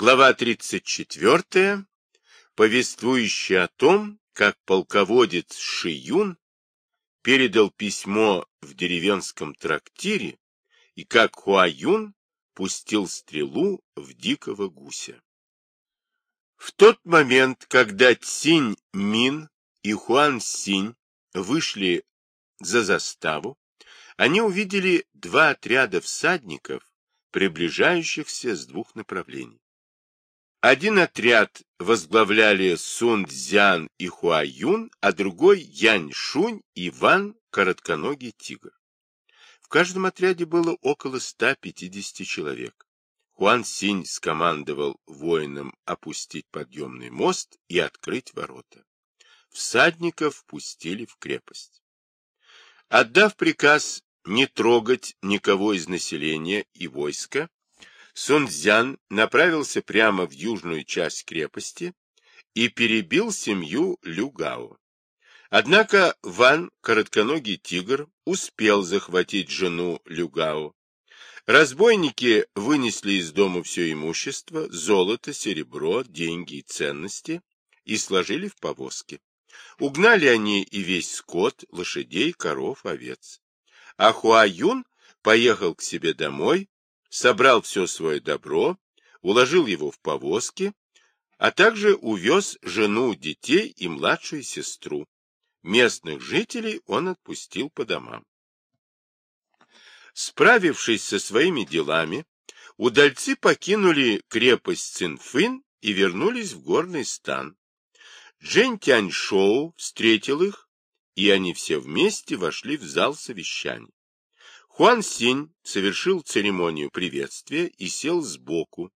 Глава 34, повествующая о том, как полководец Шиюн передал письмо в деревенском трактире и как Хуаюн пустил стрелу в дикого гуся. В тот момент, когда Цинь Мин и Хуан Синь вышли за заставу, они увидели два отряда всадников, приближающихся с двух направлений. Один отряд возглавляли Сун Цзян и Хуа Юн, а другой Янь Шунь и Ван Коротконогий Тигр. В каждом отряде было около 150 человек. Хуан Синь скомандовал воинам опустить подъемный мост и открыть ворота. Всадников пустили в крепость. Отдав приказ не трогать никого из населения и войска, Сунцзян направился прямо в южную часть крепости и перебил семью Люгао. Однако Ван, коротконогий тигр, успел захватить жену Люгао. Разбойники вынесли из дома все имущество, золото, серебро, деньги и ценности и сложили в повозки. Угнали они и весь скот, лошадей, коров, овец. А Хуа Юн поехал к себе домой, собрал все свое добро, уложил его в повозки, а также увез жену, детей и младшую сестру. Местных жителей он отпустил по домам. Справившись со своими делами, удальцы покинули крепость Цинфын и вернулись в горный стан. Джень Тяньшоу встретил их, и они все вместе вошли в зал совещаний. Хуан Синь совершил церемонию приветствия и сел сбоку.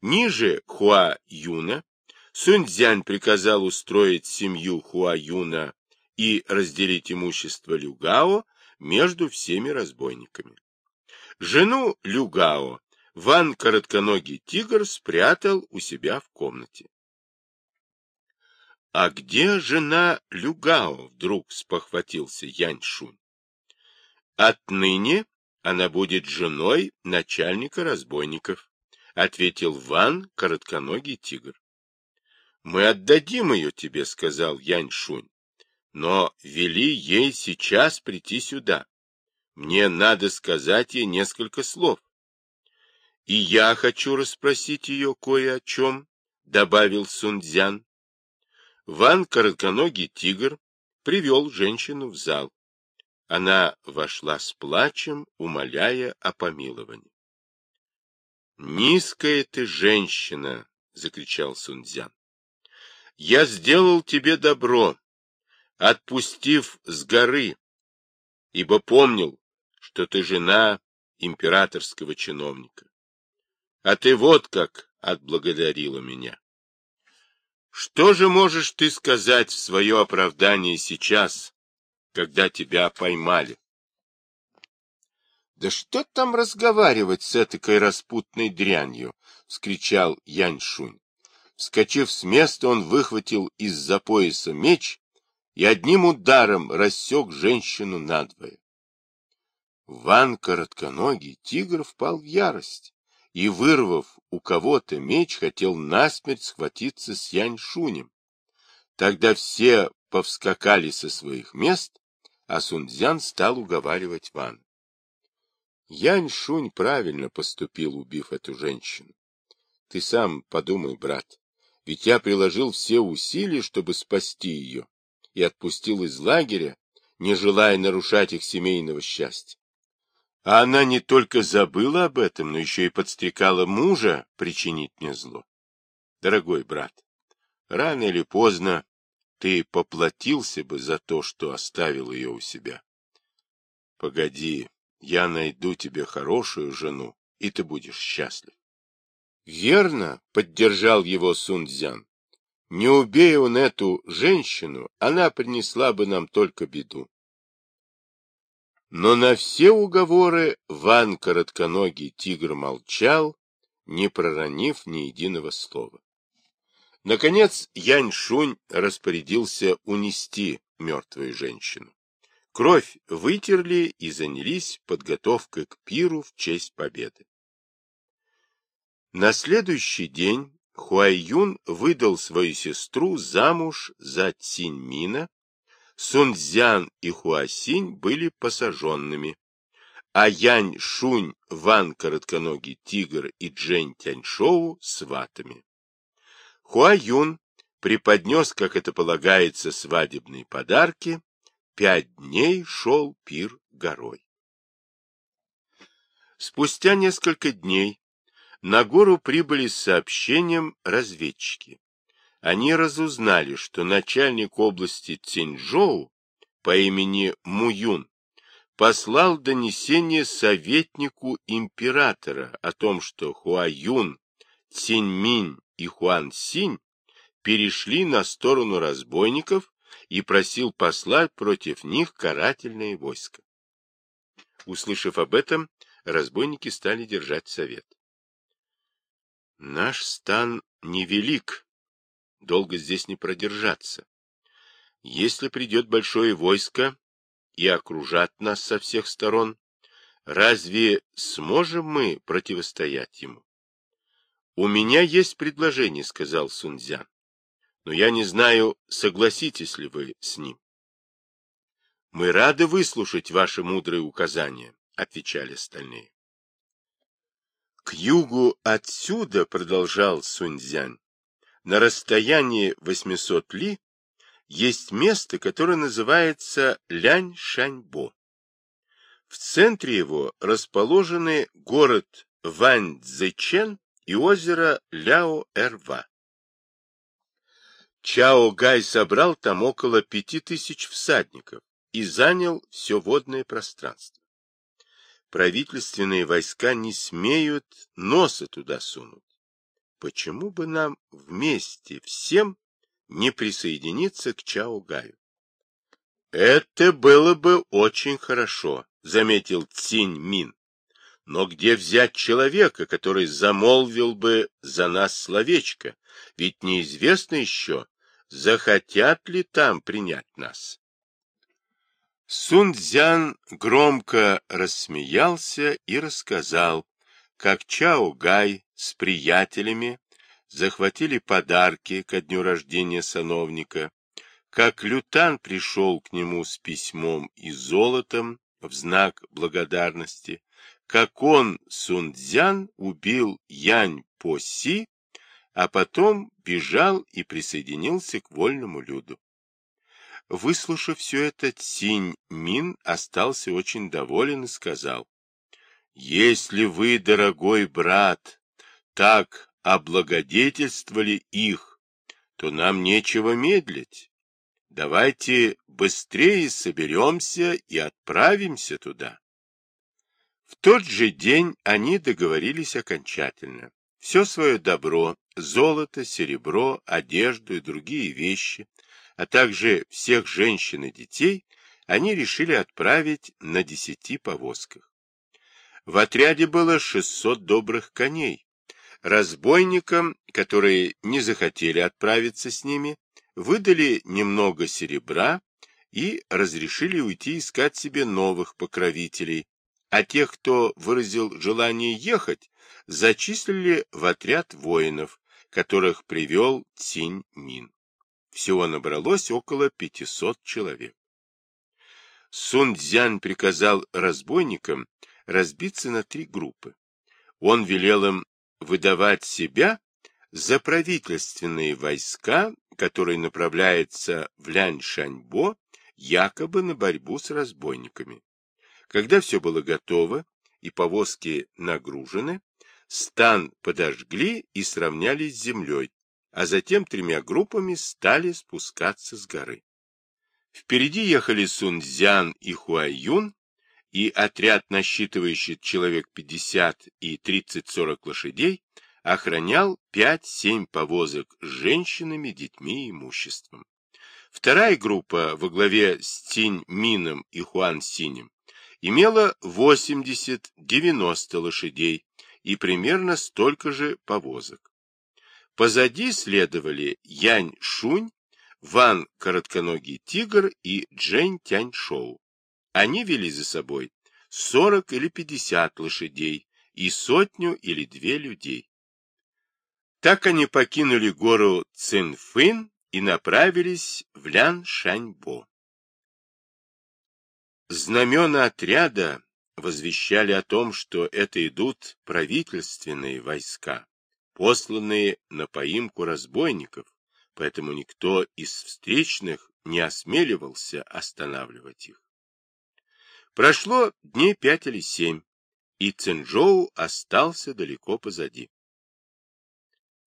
Ниже Хуа Юна Сунь Цзянь приказал устроить семью Хуа Юна и разделить имущество Люгао между всеми разбойниками. Жену Люгао Ван Коротконогий Тигр спрятал у себя в комнате. — А где жена Люгао? — вдруг спохватился Яньшунь. Отныне она будет женой начальника разбойников, ответил Ван, коротконогий тигр. Мы отдадим ее тебе, сказал Яньшунь, но вели ей сейчас прийти сюда. Мне надо сказать ей несколько слов. И я хочу расспросить ее кое о чем, добавил Сунцзян. Ван, коротконогий тигр, привел женщину в зал. Она вошла с плачем, умоляя о помиловании. «Низкая ты женщина!» — закричал Сунцзян. «Я сделал тебе добро, отпустив с горы, ибо помнил, что ты жена императорского чиновника. А ты вот как отблагодарила меня. Что же можешь ты сказать в свое оправдание сейчас, когда тебя поймали. — Да что там разговаривать с этакой распутной дрянью? — вскричал Яньшунь. Вскочив с места, он выхватил из-за пояса меч и одним ударом рассек женщину надвое. Ван коротконогий тигр впал в ярость и, вырвав у кого-то меч, хотел насмерть схватиться с Яньшунем. Тогда все повскакали со своих мест, а Сунцзян стал уговаривать Ван. Янь Шунь правильно поступил, убив эту женщину. Ты сам подумай, брат, ведь я приложил все усилия, чтобы спасти ее, и отпустил из лагеря, не желая нарушать их семейного счастья. А она не только забыла об этом, но еще и подстрекала мужа причинить мне зло. Дорогой брат, рано или поздно ты поплатился бы за то, что оставил ее у себя. Погоди, я найду тебе хорошую жену, и ты будешь счастлив. Верно, поддержал его Сунцзян. Не убей он эту женщину, она принесла бы нам только беду. Но на все уговоры Ван Коротконогий Тигр молчал, не проронив ни единого слова. Наконец Янь-Шунь распорядился унести мертвую женщину. Кровь вытерли и занялись подготовкой к пиру в честь победы. На следующий день Хуайюн выдал свою сестру замуж за Циньмина, Сунцзян и Хуасинь были посаженными, а Янь Шунь, Ван Коротконогий Тигр и Джень Тяньшоу сватами. Хуаюн преподнес, как это полагается, свадебные подарки, пять дней шел пир горой. Спустя несколько дней на гору прибыли с сообщением разведчики. Они разузнали, что начальник области Циньчжоу по имени Муюн послал донесение советнику императора о том, что Хуаюн, Циньминь и Хуан Синь перешли на сторону разбойников и просил послать против них карательное войско. Услышав об этом, разбойники стали держать совет. Наш стан невелик, долго здесь не продержаться. Если придет большое войско и окружат нас со всех сторон, разве сможем мы противостоять ему? — У меня есть предложение, — сказал Сунцзян, — но я не знаю, согласитесь ли вы с ним. — Мы рады выслушать ваши мудрые указания, — отвечали остальные. К югу отсюда, продолжал Суньцзянь, на расстоянии 800 ли, есть место, которое называется Лянь-Шаньбо. В центре его расположены город Вань-Цзэчен и озеро Ляо-Эрва. Чао Гай собрал там около пяти тысяч всадников и занял все водное пространство правительственные войска не смеют носа туда сунуть. Почему бы нам вместе всем не присоединиться к Чао-Гаю? Это было бы очень хорошо, заметил Цинь Мин. Но где взять человека, который замолвил бы за нас словечко? Ведь неизвестно еще, захотят ли там принять нас. Сунцзян громко рассмеялся и рассказал, как Чао Гай с приятелями захватили подарки ко дню рождения сановника, как Лютан пришел к нему с письмом и золотом в знак благодарности, как он, Сунцзян, убил Янь По Си, а потом бежал и присоединился к вольному люду. Выслушав все это, Цинь Мин остался очень доволен и сказал, «Если вы, дорогой брат, так облагодетельствовали их, то нам нечего медлить. Давайте быстрее соберемся и отправимся туда». В тот же день они договорились окончательно. Все свое добро, золото, серебро, одежду и другие вещи а также всех женщин и детей, они решили отправить на десяти повозках. В отряде было 600 добрых коней. Разбойникам, которые не захотели отправиться с ними, выдали немного серебра и разрешили уйти искать себе новых покровителей, а тех, кто выразил желание ехать, зачислили в отряд воинов, которых привел Цинь Мин. Всего набралось около 500 человек. Сунцзян приказал разбойникам разбиться на три группы. Он велел им выдавать себя за правительственные войска, которые направляются в Ляньшаньбо, якобы на борьбу с разбойниками. Когда все было готово и повозки нагружены, стан подожгли и сравняли с землей, а затем тремя группами стали спускаться с горы. Впереди ехали Сунцзян и Хуайюн, и отряд, насчитывающий человек 50 и 30-40 лошадей, охранял 5-7 повозок с женщинами, детьми и имуществом. Вторая группа во главе с Тинь Мином и Хуан Синем имела 80-90 лошадей и примерно столько же повозок. Позади следовали Янь Шунь, Ван Коротконогий Тигр и Джень Тяньшоу. Они вели за собой 40 или 50 лошадей и сотню или две людей. Так они покинули гору Цинфын и направились в Лян-Шаньбо. Знамена отряда возвещали о том, что это идут правительственные войска, посланные на поимку разбойников, поэтому никто из встречных не осмеливался останавливать их. Прошло дней пять или семь, и Цинжоу остался далеко позади.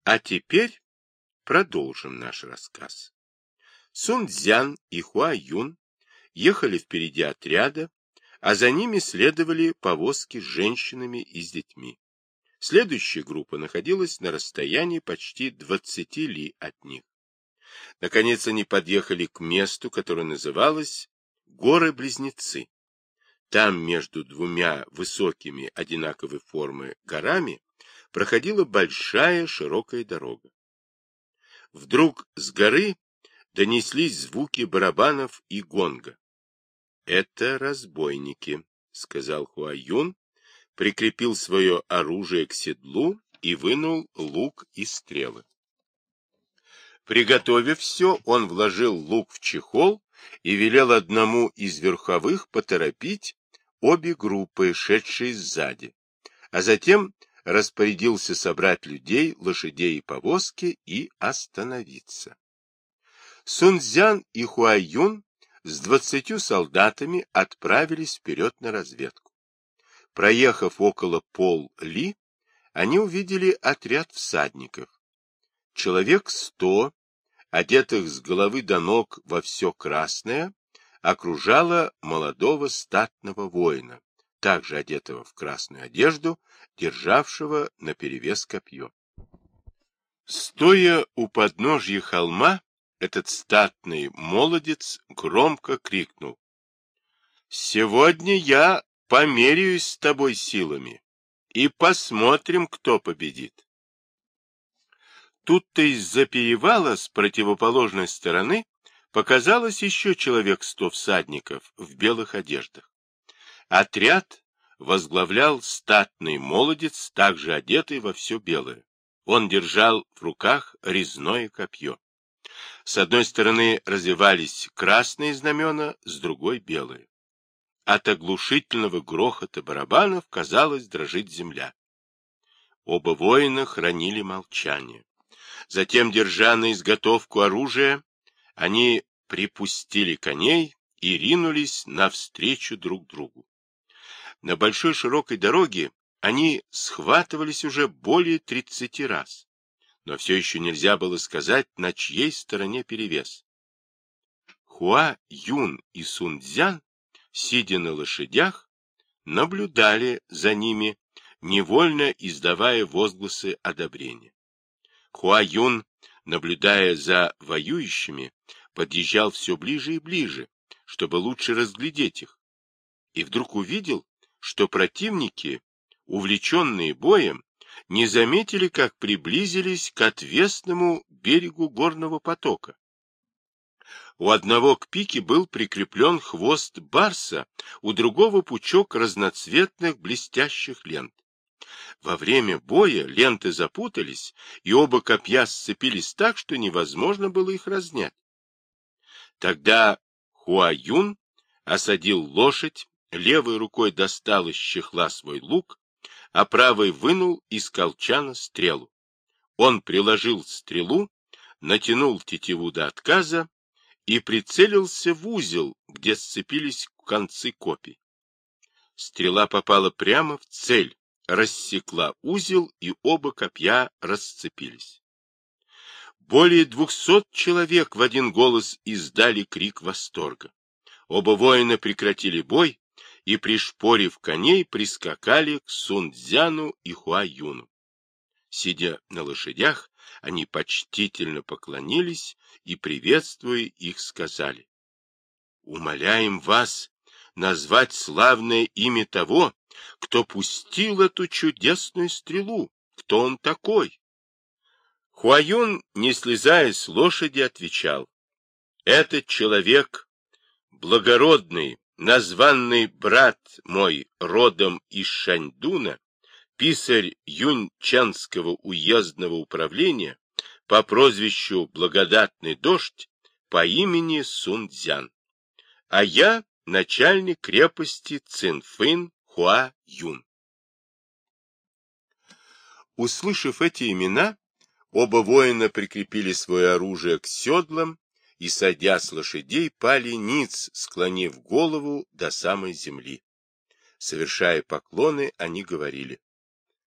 А теперь продолжим наш рассказ. Сун Цзян и Хуа Юн ехали впереди отряда, а за ними следовали повозки с женщинами и с детьми. Следующая группа находилась на расстоянии почти 20 ли от них. Наконец они подъехали к месту, которое называлось Горы-Близнецы. Там между двумя высокими одинаковой формы горами проходила большая широкая дорога. Вдруг с горы донеслись звуки барабанов и гонга. «Это разбойники», — сказал Хуаюн, прикрепил свое оружие к седлу и вынул лук и стрелы. Приготовив все, он вложил лук в чехол и велел одному из верховых поторопить обе группы, шедшие сзади, а затем распорядился собрать людей, лошадей и повозки и остановиться. Сунцзян и Хуайюн с двадцатью солдатами отправились вперед на разведку. Проехав около пол-ли, они увидели отряд всадников. Человек сто, одетых с головы до ног во все красное, окружало молодого статного воина, также одетого в красную одежду, державшего наперевес копье. Стоя у подножья холма, этот статный молодец громко крикнул. «Сегодня я померяюсь с тобой силами, и посмотрим, кто победит». Тут-то из-за перевала с противоположной стороны показалось еще человек сто всадников в белых одеждах. Отряд возглавлял статный молодец, также одетый во все белое. Он держал в руках резное копье. С одной стороны развивались красные знамена, с другой — белые. От оглушительного грохота барабанов, казалось, дрожит земля. Оба воина хранили молчание. Затем, держа на изготовку оружия, они припустили коней и ринулись навстречу друг другу. На большой широкой дороге они схватывались уже более тридцати раз но все еще нельзя было сказать, на чьей стороне перевес. Хуа, Юн и Сун Цзян, сидя на лошадях, наблюдали за ними, невольно издавая возгласы одобрения. Хуа Юн, наблюдая за воюющими, подъезжал все ближе и ближе, чтобы лучше разглядеть их, и вдруг увидел, что противники, увлеченные боем, не заметили, как приблизились к отвесному берегу горного потока. У одного к пике был прикреплен хвост барса, у другого пучок разноцветных блестящих лент. Во время боя ленты запутались, и оба копья сцепились так, что невозможно было их разнять. Тогда Хуаюн осадил лошадь, левой рукой достал из чехла свой лук, а правый вынул из колчана стрелу. Он приложил стрелу, натянул тетиву до отказа и прицелился в узел, где сцепились концы копий. Стрела попала прямо в цель, рассекла узел, и оба копья расцепились. Более двухсот человек в один голос издали крик восторга. Оба воина прекратили бой и, пришпорив коней, прискакали к Сунцзяну и Хуаюну. Сидя на лошадях, они почтительно поклонились и, приветствуя их, сказали, «Умоляем вас назвать славное имя того, кто пустил эту чудесную стрелу. Кто он такой?» Хуаюн, не слезая с лошади, отвечал, «Этот человек благородный, названный брат мой родом из Шаньдуна, писарь Юньчанского уездного управления по прозвищу Благодатный дождь по имени Сунцзян, а я начальник крепости Цинфын Хуа Юн. Услышав эти имена, оба воина прикрепили свое оружие к седлам и, сойдя с лошадей, пали ниц, склонив голову до самой земли. Совершая поклоны, они говорили,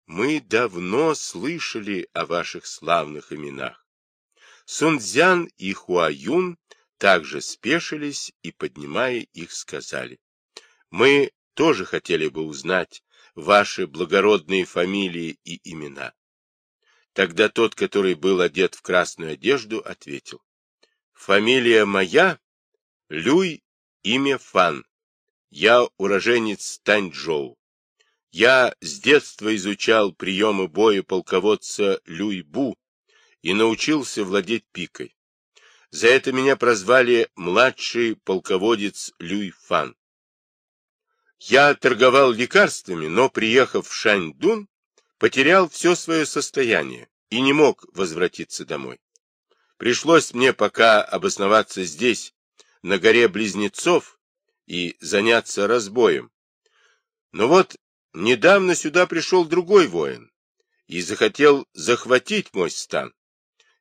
«Мы давно слышали о ваших славных именах». Сунцзян и Хуаюн также спешились и, поднимая их, сказали, «Мы тоже хотели бы узнать ваши благородные фамилии и имена». Тогда тот, который был одет в красную одежду, ответил, Фамилия моя — Люй, имя Фан. Я уроженец Таньчжоу. Я с детства изучал приемы боя полководца Люй Бу и научился владеть пикой. За это меня прозвали младший полководец Люй Фан. Я торговал лекарствами, но, приехав в Шаньдун, потерял все свое состояние и не мог возвратиться домой. Пришлось мне пока обосноваться здесь, на горе Близнецов, и заняться разбоем. Но вот недавно сюда пришел другой воин и захотел захватить мой стан.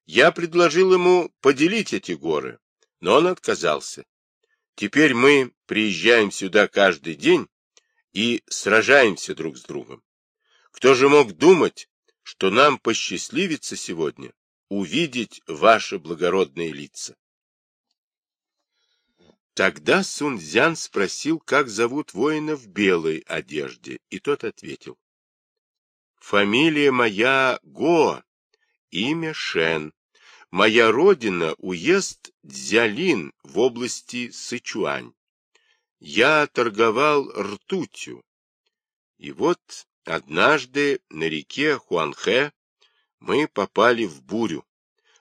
Я предложил ему поделить эти горы, но он отказался. Теперь мы приезжаем сюда каждый день и сражаемся друг с другом. Кто же мог думать, что нам посчастливится сегодня увидеть ваши благородные лица. Тогда Сунцзян спросил, как зовут воина в белой одежде, и тот ответил. Фамилия моя Го, имя Шен. Моя родина — уезд Дзялин в области Сычуань. Я торговал ртутью. И вот однажды на реке Хуанхэ мы попали в бурю.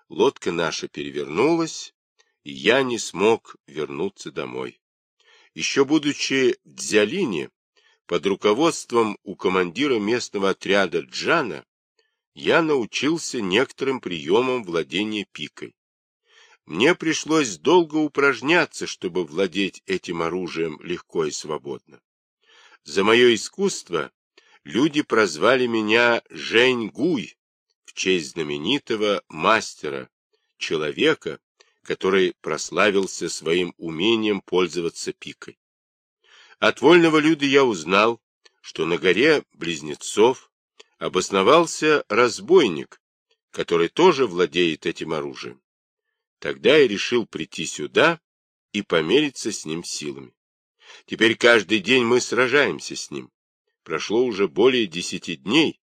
Лодка наша перевернулась, и я не смог вернуться домой. Еще будучи в Дзялине, под руководством у командира местного отряда Джана, я научился некоторым приемам владения пикой. Мне пришлось долго упражняться, чтобы владеть этим оружием легко и свободно. За мое искусство люди прозвали меня Жень Гуй, честь знаменитого мастера, человека, который прославился своим умением пользоваться пикой. От вольного люда я узнал, что на горе Близнецов обосновался разбойник, который тоже владеет этим оружием. Тогда я решил прийти сюда и помериться с ним силами. Теперь каждый день мы сражаемся с ним. Прошло уже более десяти дней,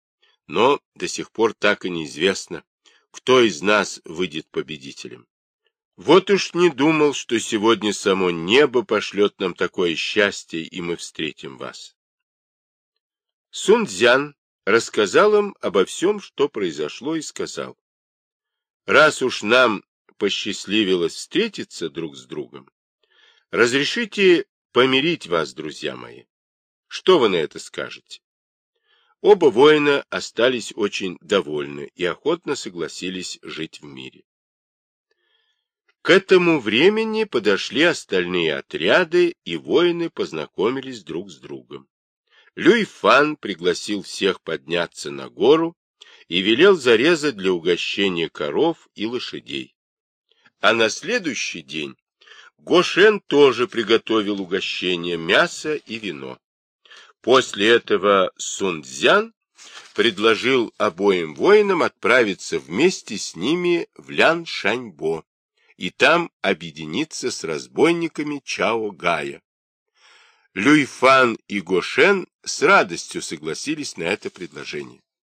но до сих пор так и неизвестно, кто из нас выйдет победителем. Вот уж не думал, что сегодня само небо пошлет нам такое счастье, и мы встретим вас. Сунцзян рассказал им обо всем, что произошло, и сказал, раз уж нам посчастливилось встретиться друг с другом, разрешите помирить вас, друзья мои. Что вы на это скажете? Оба воина остались очень довольны и охотно согласились жить в мире. К этому времени подошли остальные отряды, и воины познакомились друг с другом. Люй Фан пригласил всех подняться на гору и велел зарезать для угощения коров и лошадей. А на следующий день Гошен тоже приготовил угощение мясо и вино. После этого Сунцзян предложил обоим воинам отправиться вместе с ними в Лян-Шаньбо и там объединиться с разбойниками Чао Гая. Люйфан и Гошен с радостью согласились на это предложение.